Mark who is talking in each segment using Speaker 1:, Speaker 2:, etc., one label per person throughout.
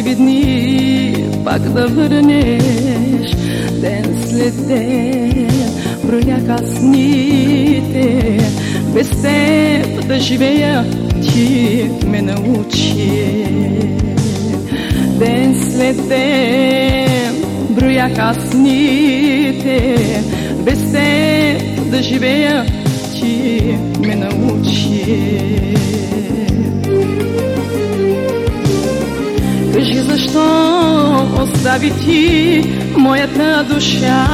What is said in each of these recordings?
Speaker 1: щастливи дни пак да върнеш. Ден след ден броя касните без теб да живея ти ме научи. Ден след ден броя касните без теб да живея ти ме научи защо остави ти моята душа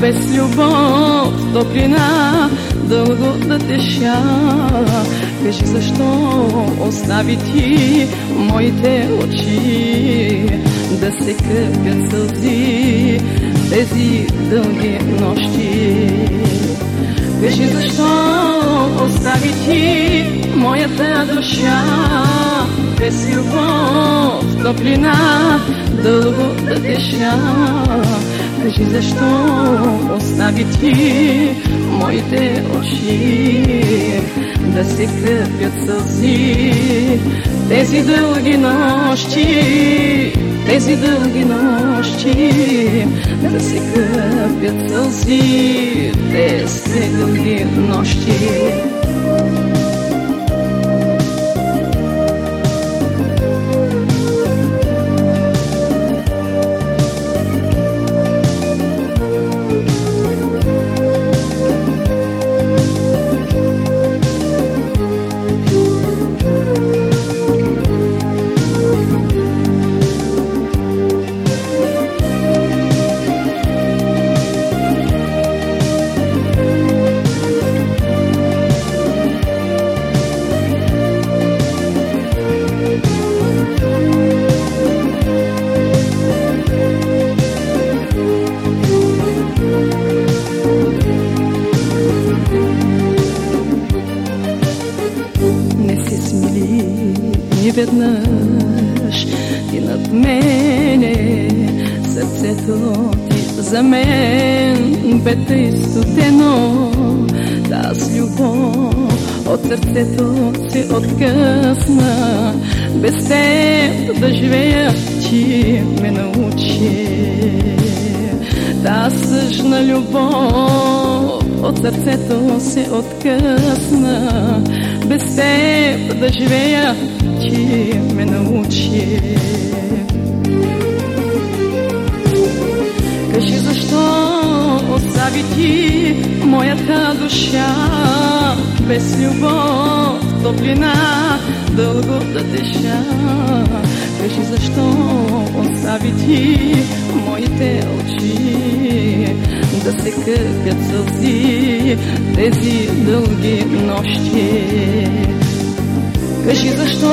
Speaker 1: без любов, топлина, дълго да теша. Кажи защо остави ти моите очи да се къпят сълзи тези дълги нощи. Кажи защо остави ти моята душа без любов, топлина, дълго да теша. Кажи защо остави ти моите очи да се къпят сълзи тези дълги нощи, тези дълги нощи да се къпят сълзи тези дълги нощи. Веднъж ти над мене сърцето ти за мен бе тъй студено тази любов от сърцето се откъсна. Без теб да живея ти ме научи. Та съжна любов от сърцето се откъсна без теб да живея ти ме научи. Кажи защо остави ти моята душа без любов, топлина, дълго да теша. Кажи защо остави ти моите очи да се къпят сълзи тези дълги нощи. Кажи защо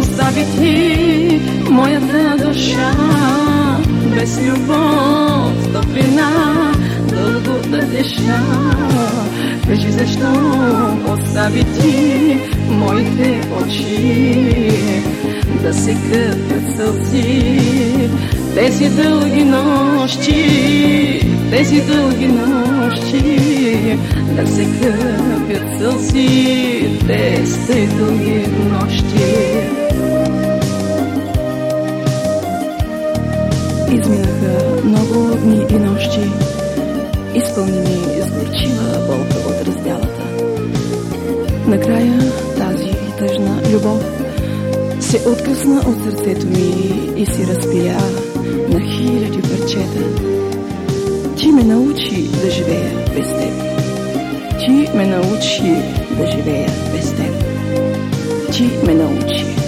Speaker 1: остави ти моята душа без любов, топлина, дълго да деша. Кажи защо остави ти моите очи да се къпят сълзи тези дълги нощи, тези дълги нощи да се къпят сълзи тези дълги нощи. Изминаха много дни и нощи, изпълнени с горчива болка от разделата. Накрая тази тъжна любов се откъсна от сърцето ми и си разпиля на хиляди парчета. Ти ме научи да живея без теб. Ти ме научи да живея без теб. Ти ме научи.